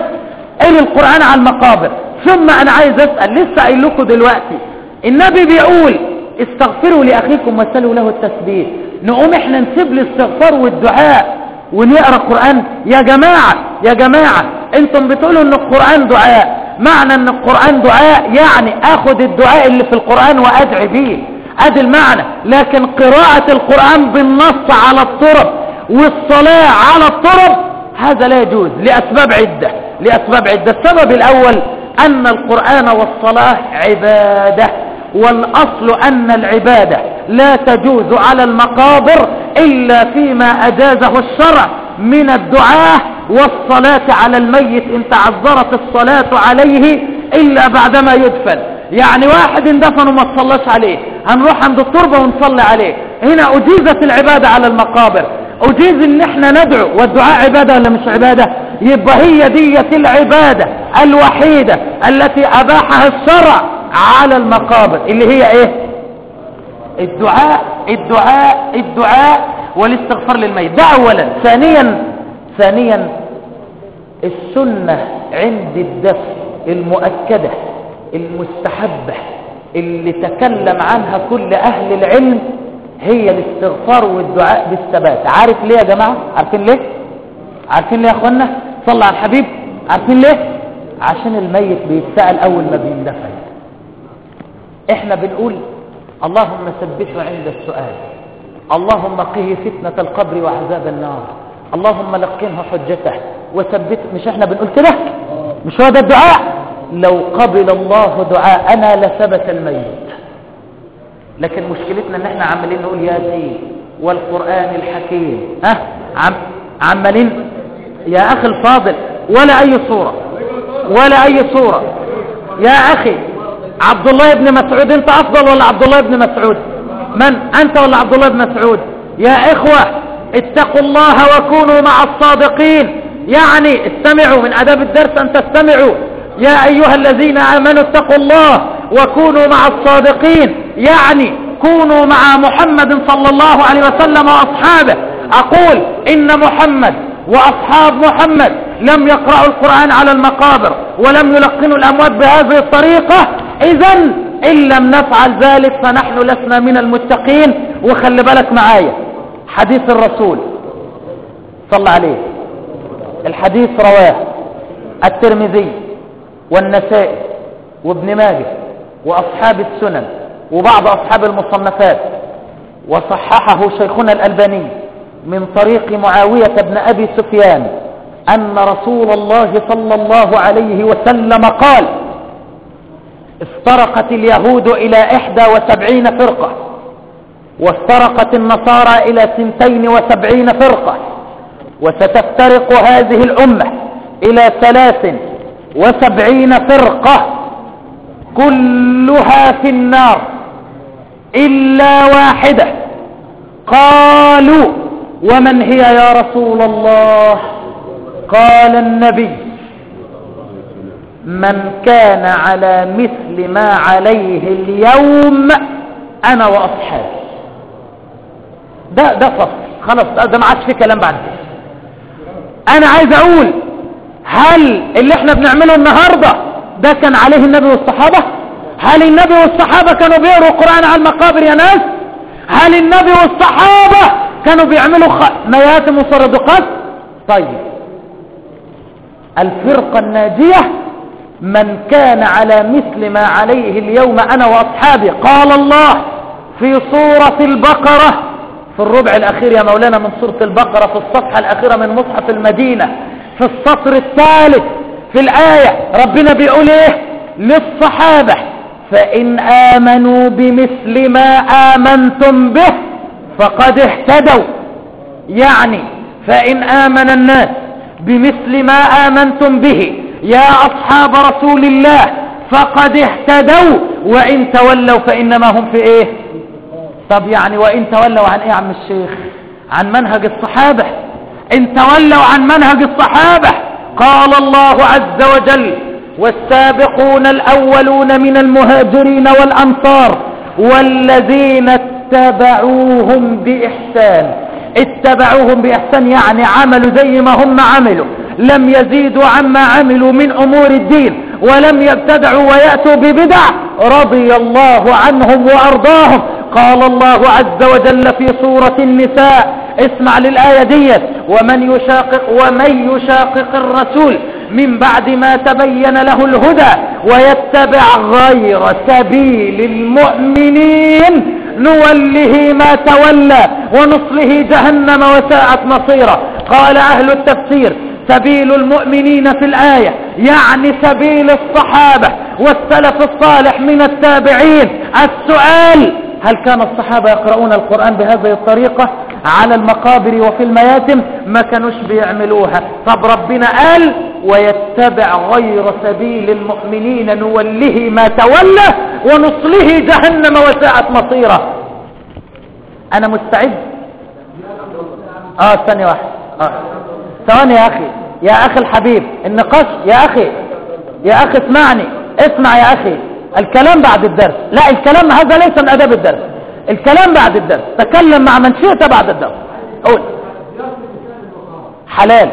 قال القرآن على المقابر. ثم أنا عايز أسأل لسه قايل لكم دلوقتي النبي بيقول استغفروا لأخيكم واسألوا له التثبيت نقوم إحنا نسيب الاستغفار والدعاء ونقرأ القرآن. يا جماعة يا جماعة أنتم بتقولوا إن القرآن دعاء. معنى إن القرآن دعاء يعني اخد الدعاء اللي في القرآن وأدعي بيه. أدي المعنى. لكن قراءة القرآن بالنص على الطرب والصلاة على الطرب هذا لا يجوز لأسباب عدة. لأسباب عدة. السبب الأول أن القرآن والصلاة عبادة والأصل أن العبادة لا تجوز على المقابر إلا فيما أجازه الشرع من الدعاء والصلاة على الميت إن تعذرت الصلاة عليه إلا بعدما يدفن. يعني واحد اندفن وما تصلاش عليه. هنروح عند التربة ونصلي عليه. هنا أجيزت العبادة على المقابر. أجيز إن إحنا ندعو والدعاء عبادة ولا مش عبادة؟ يبقى هي دية العبادة الوحيدة التي أباحها الشرع على المقابر اللي هي إيه؟ الدعاء الدعاء الدعاء والاستغفار للميت. ده اولا. ثانيا ثانيا السنة عند الدفن المؤكدة المستحبة اللي تكلم عنها كل أهل العلم هي الاستغفار والدعاء بالثبات. عارف ليه يا جماعة؟ عارفين ليه؟ عارفين ليه يا اخوانا؟ صلى على الحبيب. عارفين ليه؟ عشان الميت بيتسأل أول ما بيندفن إحنا بنقول اللهم ثبته عند السؤال. اللهم قه فتنة القبر وعذاب النار. اللهم لقنه حجته. وثبت مش إحنا بنقول كده؟ مش هو ده الدعاء؟ لو قبل الله دعاءنا لثبت الميت. لكن مشكلتنا إن إحنا عمالين نقول ياسين والقرآن الحكيم. ها؟ عم عمالين يا أخي الفاضل ولا أي صورة ولا أي صورة. يا أخي عبد الله بن مسعود أنت أفضل ولا عبد الله بن مسعود؟ من؟ أنت ولا عبد الله بن مسعود؟ يا إخوة اتقوا الله وكونوا مع الصادقين. يعني استمعوا من اداب الدرس أن تستمعوا. يا أيها الذين آمنوا اتقوا الله وكونوا مع الصادقين. يعني كونوا مع محمد صلى الله عليه وسلم وأصحابه. أقول إن محمد وأصحاب محمد لم يقرأوا القرآن على المقابر ولم يلقنوا الأموات بهذه الطريقة اذا إن لم نفعل ذلك فنحن لسنا من المتقين. وخلي بالك معايا حديث الرسول صلى عليه الحديث رواه الترمذي والنسائي وابن ماجه وأصحاب السنن. وبعض أصحاب المصنفات وصححه شيخنا الألباني من طريق معاوية بن أبي سفيان أن رسول الله صلى الله عليه وسلم قال افترقت اليهود إلى إحدى وسبعين فرقة وافترقت النصارى إلى سنتين وسبعين فرقة وستفترق هذه الأمة إلى ثلاث وسبعين فرقة كلها في النار. إلا واحدة. قالوا ومن هي يا رسول الله؟ قال النبي من كان على مثل ما عليه اليوم أنا وأصحابي. ده ده فصل. خلاص ده ما عادش في كلام بعد كده. أنا عايز أقول هل اللي إحنا بنعمله النهاردة ده كان عليه النبي والصحابة؟ هل النبي والصحابة كانوا بيقروا القرآن على المقابر يا ناس؟ هل النبي والصحابة كانوا بيعملوا خ... مياتم وصردقات طيب. الفرقة الناجية من كان على مثل ما عليه اليوم أنا وأصحابي قال الله في سورة البقرة في الربع الأخير يا مولانا من سورة البقرة في الصفحة الأخيرة من مصحف المدينة في السطر الثالث في الآية ربنا بيقول إيه؟ للصحابة فإن آمنوا بمثل ما آمنتم به فقد اهتدوا. يعني فإن آمن الناس بمثل ما آمنتم به يا أصحاب رسول الله فقد اهتدوا. وإن تولوا فإنما هم في إيه؟ طب يعني وإن تولوا عن إيه يا عم الشيخ؟ عن منهج الصحابة. إن تولوا عن منهج الصحابة قال الله عز وجل والسابقون الأولون من المهاجرين والأنصار والذين اتبعوهم بإحسان. اتبعوهم بإحسان يعني عملوا زي ما هم عملوا. لم يزيدوا عما عملوا من أمور الدين ولم يبتدعوا ويأتوا ببدع رضي الله عنهم وأرضاهم. قال الله عز وجل في سورة النساء اسمع للآية ديت ومن يشاقق ومن يشاقق الرسول من بعد ما تبين له الهدى ويتبع غير سبيل المؤمنين. نوله ما تولى ونصله جهنم وساءت مصيره. قال أهل التفسير سبيل المؤمنين في الآية يعني سبيل الصحابة والسلف الصالح من التابعين. السؤال هل كان الصحابة يقرؤون القرآن بهذه الطريقة؟ على المقابر وفي المياتم ما كانوش بيعملوها. طب ربنا قال ويتبع غير سبيل المؤمنين نوله ما تولى ونصله جهنم وساءت مصيره. أنا مستعد. آه ثانية واحدة. آه. ثواني يا أخي. يا أخي الحبيب النقاش يا أخي. يا أخي اسمعني. اسمع يا أخي. الكلام بعد الدرس. لا الكلام هذا ليس من أداب الدرس. الكلام بعد الدرس. تكلم مع من شئت بعد الدرس. قول. حلال.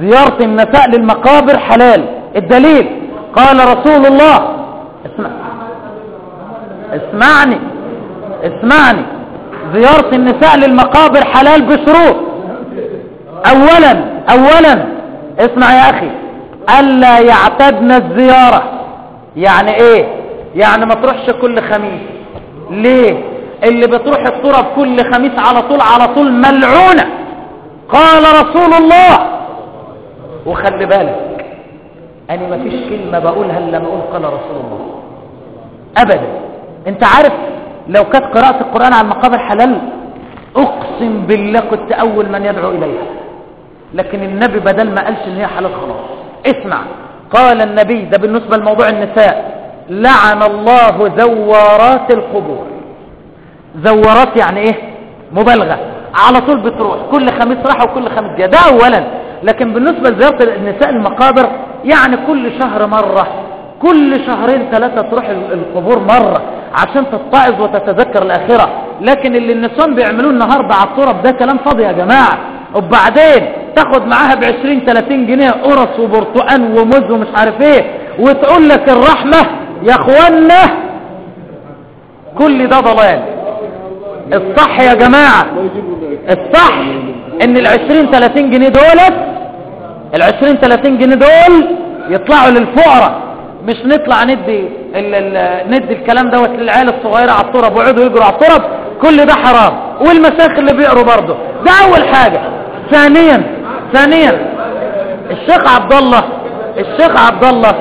زيارة النساء للمقابر حلال. الدليل. قال رسول الله. اسمع. اسمعني. اسمعني. زيارة النساء للمقابر حلال بشروط. اولا اولا. اسمع يا أخي. ألا يعتدن الزيارة. يعني إيه؟ يعني ما تروحش كل خميس. ليه؟ اللي بتروح الطرب كل خميس على طول على طول ملعونة. قال رسول الله. وخلي بالك أنا ما فيش كلمة بقولها إلا لما أقول قال رسول الله. ابدا. أنت عارف لو كانت قراءة القرآن على المقابر حلال أقسم بالله كنت أول من يدعو إليها. لكن النبي بدل ما قالش إن هي حلال خلاص. اسمع. قال النبي ده بالنسبة لموضوع النساء. لعن الله زوارات القبور. زوارات يعني إيه؟ مبالغة. على طول بتروح. كل خميس راحة وكل خميس جاء ده اولا. لكن بالنسبة لزيارة النساء المقابر يعني كل شهر مرة. كل شهرين ثلاثة تروح القبور مرة عشان تتعظ وتتذكر الآخرة لكن اللي النسوان بيعملوه النهاردة على الطرب ده كلام فاضي يا جماعة. وبعدين تاخد معاها بعشرين ثلاثين جنيه قرص وبرتقان وموز ومش عارف إيه وتقول لك الرحمة يا اخوانا كل ده ضلال. الصح يا جماعة الصح إن العشرين ثلاثين جنيه دولت العشرين ثلاثين جنيه دول يطلعوا للفقراء. مش نطلع ندي ال ال ندي الكلام دوت للعيال الصغيرة على الطرب ويقعدوا يجروا على الطرب. كل ده حرام. والمشايخ اللي بيقروا برضه. ده أول حاجة. ثانيا ثانيا الشيخ عبد الله الشيخ عبد الله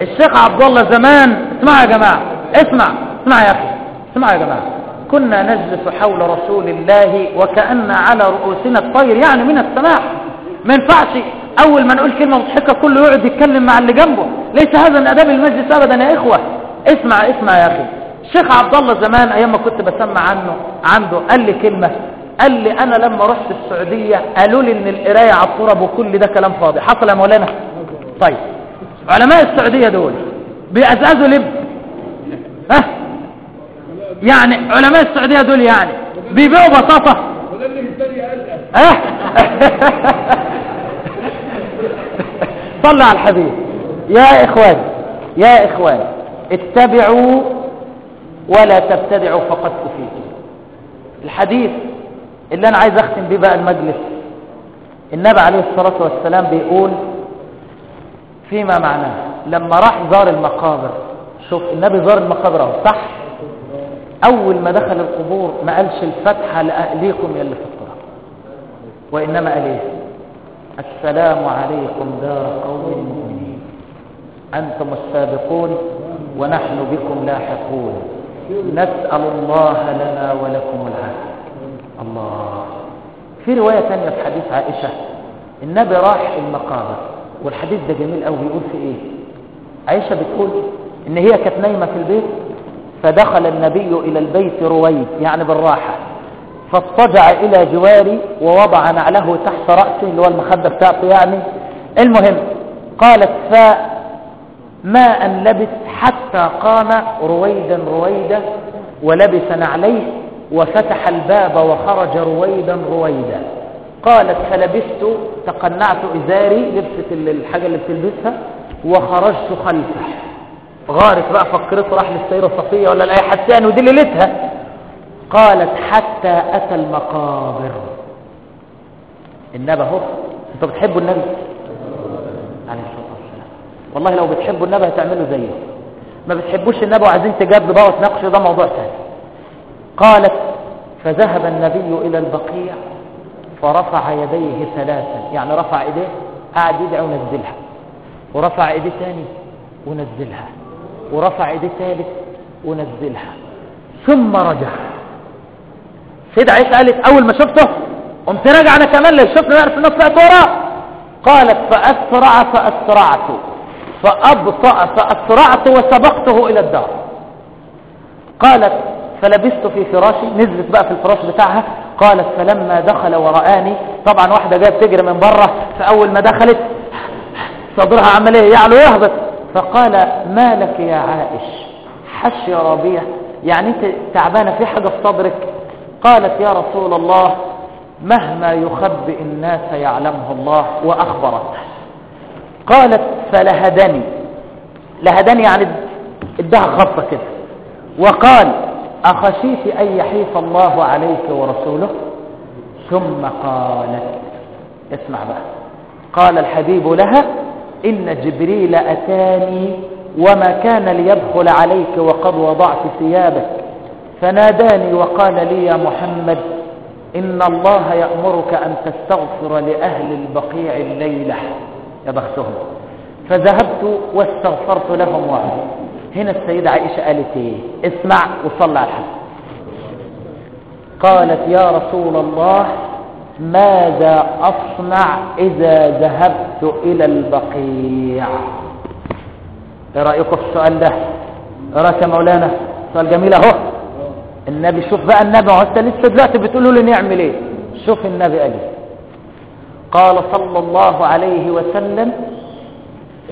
الشيخ عبد الله زمان. اسمعوا يا جماعة. اسمع. اسمع يا أخي. اسمع يا جماعة. كنا نجلس حول رسول الله وكأن على رؤوسنا الطير يعني من السماء. ما ينفعش أول ما نقول كلمة مضحكة كله يقعد يتكلم مع اللي جنبه. ليس هذا من أداب المجلس ابدا يا إخوة. اسمع اسمع يا أخي. الشيخ عبد الله زمان أيام ما كنت بسمع عنه عنده قال لي كلمة. قال لي أنا لما رحت السعودية قالوا لي إن القراية على الطرب وكل ده كلام فاضي. حصل يا مولانا؟ طيب. علماء السعودية دول. بيأزأزوا لب. ها؟ يعني علماء السعودية دول يعني. بيبيعوا بطاطا. ها؟ صلى على الحبيب. يا إخوان يا إخوان اتبعوا ولا تبتدعوا فقد كفيتم الحديث اللي أنا عايز أختم بيه بقى المجلس. النبي عليه الصلاة والسلام بيقول فيما معناه. لما راح زار المقابر شوف النبي زار المقابر أهو صح؟ أول ما دخل القبور ما قالش الفتحة لأهليكم يلي في التراب وإنما قال إيه؟ السلام عليكم دار قوم مؤمنين. أنتم السابقون ونحن بكم لاحقون. نسأل الله لنا ولكم العافية. الله. في رواية ثانية في حديث عائشة النبي راح المقابر. والحديث ده جميل قوي بيقول في إيه؟ عائشة بتقول إن هي كانت نايمة في البيت فدخل النبي إلى البيت رويد يعني بالراحة فاضطجع إلى جواري ووضع نعله تحت رأسه اللي هو المخدة بتاعته يعني. المهم قالت فما ان لبث حتى قام رويدا رويدا ولبس نعليه وفتح الباب وخرج رويدا رويدا. قالت فلبست تقنعت إزاري لبست الحاجة اللي بتلبسها وخرجت خلفة. غارت بقى فكرت راح للسيرة الصفية ولا لأي حد تاني ودي ليلتها قالت حتى أتى المقابر. النبي أهو أنتوا بتحبوا النبي؟ عليه الصلاة والسلام. والله لو بتحبوا النبي هتعملوا زيه. ما بتحبوش النبي وعايزين تجادلوا بقى وتناقشوا ده موضوع ثاني قالت فذهب النبي إلى البقيع فرفع يديه ثلاثا يعني رفع إيديه قاعد يدعي ونزلها. ورفع إيديه ثاني ونزلها. ورفع إيديه ثالث ونزلها. ثم رجع. سيدة عائشة قالت أول ما شفته قمت راجع أنا كمان لو شفت نعرف الناس طلعت وراه قالت فأسرع فأسرعت فأبطأ فأسرعت وسبقته إلى الدار. قالت فلبست في فراشي نزلت بقى في الفراش بتاعها قالت فلما دخل ورآني طبعا واحدة جاية بتجري من بره فأول ما دخلت صدرها عمل إيه؟ يعلو يهبط. فقال ما لك يا عائش؟ حش يا ربيع يعني أنت تعبانة في حاجة في صدرك؟ قالت يا رسول الله مهما يخبئ الناس يعلمه الله وأخبرته قالت فلهدني. لهدني يعني ادها خطة كده. وقال أخشيت أن يحيف الله عليك ورسوله؟ ثم قالت اسمع بقى. قال الحبيب لها إن جبريل أتاني وما كان ليدخل عليك وقد وضعت ثيابك. فناداني وقال لي يا محمد إن الله يأمرك أن تستغفر لأهل البقيع الليلة. يا بختهم فذهبت واستغفرت لهم وعلي هنا السيدة عائشة قالت إيه؟ اسمع وصلى على الحسن قالت يا رسول الله ماذا أصنع إذا ذهبت إلى البقيع؟ إيه رأيكم في السؤال ده؟ راك يا مولانا؟ سؤال جميل أهو. النبي شوف بقى النبي هو انت لسه دلوقتي بتقولوا لي نعمل إيه؟ شوف النبي قال إيه. قال صلى الله عليه وسلم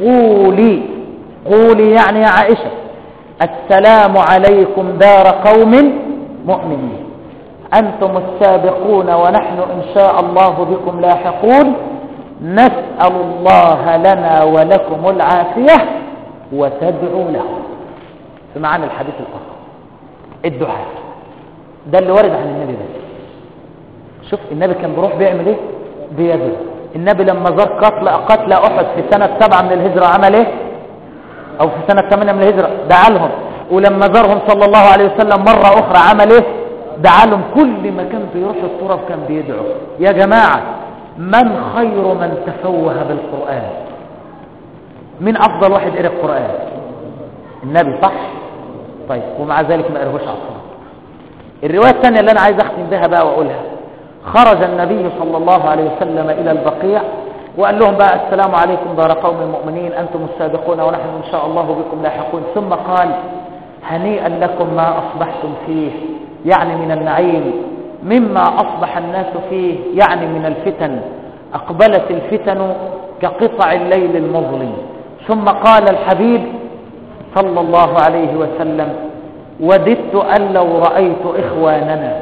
قولي قولي يعني يا عائشة السلام عليكم دار قوم مؤمنين. أنتم السابقون ونحن إن شاء الله بكم لاحقون. نسأل الله لنا ولكم العافية وتدعو له في معنى الحديث الآخر الدعاء. ده اللي ورد عن النبي بس شوف النبي كان بيروح بيعمل إيه؟ بيده النبي لما زار قتل قتل أحد في سنة سبعة من الهجرة عمل إيه؟ أو في سنة ثمانية من الهجرة دعا لهم ولما زارهم صلى الله عليه وسلم مرة أخرى عمل إيه دعا لهم كل ما كان بيروح الطرف كان بيدعو. يا جماعة من خير من تفوه بالقرآن؟ من أفضل واحد قرأ القرآن؟ النبي صح؟ طيب ومع ذلك ما قرهوش على الصلاة الرواية الثانية اللي أنا عايز أختم بها بقى وأقولها. خرج النبي صلى الله عليه وسلم إلى البقيع وقال لهم بقى السلام عليكم دار قوم المؤمنين أنتم السابقون ونحن إن شاء الله بكم لاحقون. ثم قال هنيئا لكم ما أصبحتم فيه يعني من النعيم مما أصبح الناس فيه يعني من الفتن. أقبلت الفتن كقطع الليل المظلم. ثم قال الحبيب صلى الله عليه وسلم وددت أن لو رأيت إخواننا.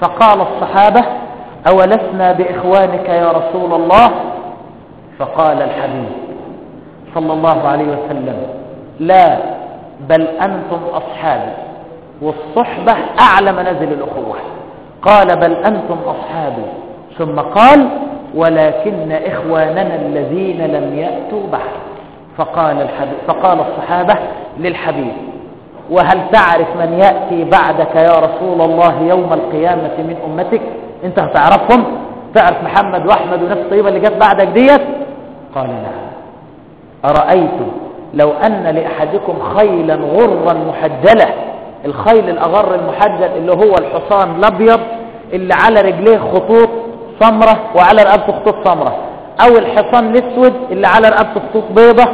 فقال الصحابة أولسنا بإخوانك يا رسول الله؟ فقال الحبيب صلى الله عليه وسلم لا بل أنتم أصحابي والصحبة أعلى منازل الأخوة. قال بل أنتم أصحابي. ثم قال ولكن إخواننا الذين لم يأتوا بعد. فقال, الحبيب فقال الصحابة للحبيب وهل تعرف من يأتي بعدك يا رسول الله يوم القيامة من أمتك؟ انت هتعرفهم تعرف محمد وأحمد ونفس طيبة اللي جت بعدك ديت؟ قال نعم أرأيتم لو أن لأحدكم خيلا غرا محجلة الخيل الأغر المحجل اللي هو الحصان الأبيض اللي على رجليه خطوط سمرة وعلى رقبته خطوط سمرة أو الحصان الأسود اللي على رقبته خطوط بيضة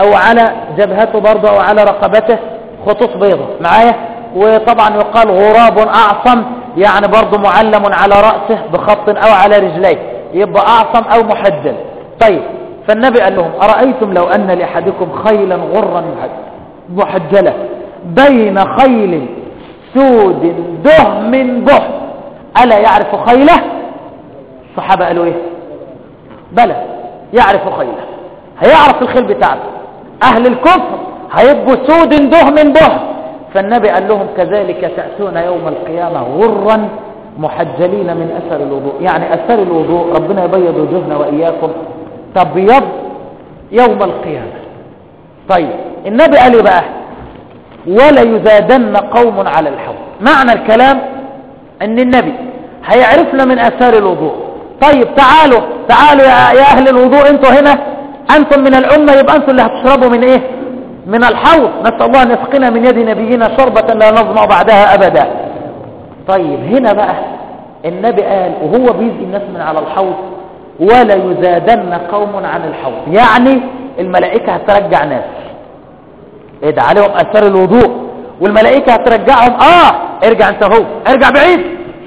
أو على جبهته برضه أو على رقبته خطوط بيضة. معايا؟ وطبعا يقال غراب أعصم يعني برضه معلم على رأسه بخط أو على رجليه يبقى أعصم أو محجل. طيب فالنبي قال لهم أرأيتم لو أن لأحدكم خيلا غرا محجلة بين خيل سود دهم به. ألا يعرف خيله؟ الصحابة قالوا إيه؟ بلى يعرف خيله. هيعرف الخيل بتاعته. أهل الكفر هيبقوا سود دهم به. فالنبي قال لهم كذلك تأتون يوم القيامة غرا محجلين من أثر الوضوء. يعني أثر الوضوء ربنا يبيض وجوهنا وإياكم تبيض يوم القيامة. طيب النبي قال إيه بقى؟ ولا يزادن قوم على الحوض. معنى الكلام إن النبي هيعرفنا من آثار الوضوء. طيب تعالوا تعالوا يا, أهل الوضوء أنتوا هنا أنتم من الأمة يبقى أنتم اللي هتشربوا من إيه؟ من الحوض. نسأل الله أن يسقنا من يد نبينا شربة لا نظمع بعدها أبدا. طيب هنا بقى النبي قال وهو بيزي الناس من على الحوض ولا يزادن قوم عن الحوض. يعني الملائكة هترجع ناس. إيه ده عليهم أثار الوضوء. والملائكة هترجعهم. آه ارجع أنت هو ارجع بعيد.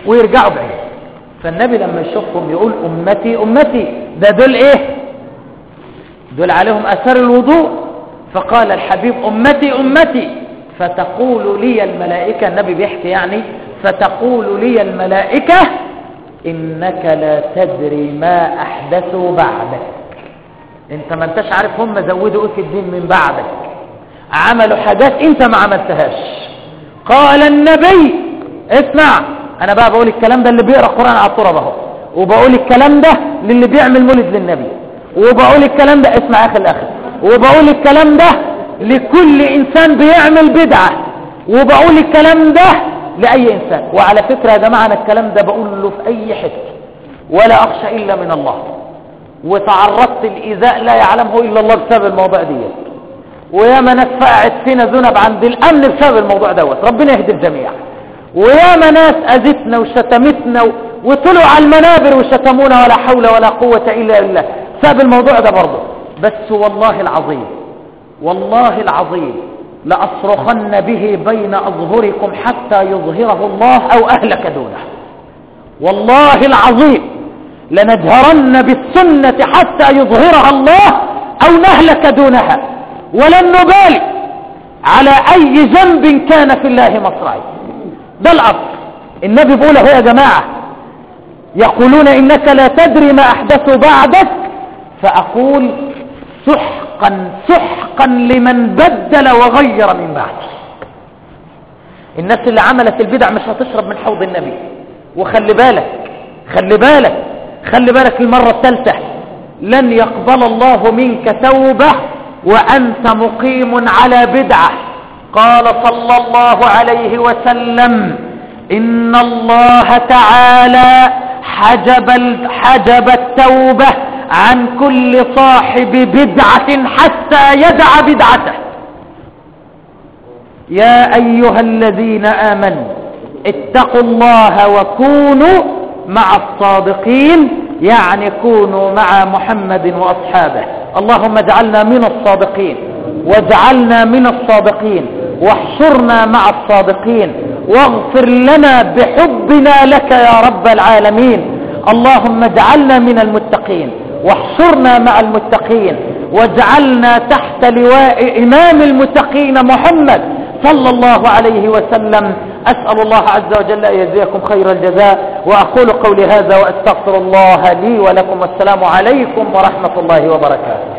ويرجعوا بعيد. فالنبي لما يشوفهم يقول أمتي أمتي. ده دول إيه؟ دول عليهم أثار الوضوء. فقال الحبيب أمتي أمتي. فتقول لي الملائكة النبي بيحكي يعني فتقول لي الملائكة إنك لا تدري ما أحدثوا بعدك. أنت ما أنتش عارف هم زودوا إيه في الدين من بعدك. عملوا حاجات أنت ما عملتهاش. قال النبي اسمع أنا بقى بقول الكلام ده اللي بيقرأ قران على التراب أهو. وبقول الكلام ده للي بيعمل مولد للنبي. وبقول الكلام ده اسمع يا أخي الآخر وبقول الكلام ده لكل إنسان بيعمل بدعة. وبقول الكلام ده لأي إنسان. وعلى فكرة يا جماعة أنا الكلام ده بقول له في أي حتة. ولا أخشى إلا من الله. وتعرضت الايذاء لا يعلمه إلا الله بسبب الموضوع ديت وياما ناس فقعت فينا ذنب عند الأمن بسبب الموضوع دوت ربنا يهدي الجميع. وياما ناس اذتنا وشتمتنا. وطلعوا على المنابر وشتمونا ولا حول ولا قوة إلا بالله. بسبب الموضوع ده برضه. بس والله العظيم والله العظيم لأصرخن به بين أظهركم حتى يظهره الله أو أهلك دونه. والله العظيم لنجهرن بالسنة حتى يظهرها الله أو نهلك دونها. ولن نبالي على أي ذنب كان في الله مصرعي. ده الأصل. النبي بيقول أهو يا جماعة يقولون إنك لا تدري ما أحدثوا بعدك فأقول سحقا سحقا لمن بدل وغير من بعدي الناس اللي عملت البدع مش هتشرب من حوض النبي. وخلي بالك خلي بالك خلي بالك المرة الثالثة. لن يقبل الله منك توبة وأنت مقيم على بدعة. قال صلى الله عليه وسلم إن الله تعالى حجب, حجب التوبة عن كل صاحب بدعة حتى يدع بدعته. يا أيها الذين آمنوا اتقوا الله وكونوا مع الصادقين يعني كونوا مع محمد وأصحابه. اللهم اجعلنا من الصادقين واجعلنا من الصادقين واحشرنا مع الصادقين واغفر لنا بحبنا لك يا رب العالمين. اللهم اجعلنا من المتقين. واحشرنا مع المتقين واجعلنا تحت لواء إمام المتقين محمد صلى الله عليه وسلم. أسأل الله عز وجل أن يجزيكم خير الجزاء وأقول قولي هذا وأستغفر الله لي ولكم. والسلام عليكم ورحمة الله وبركاته.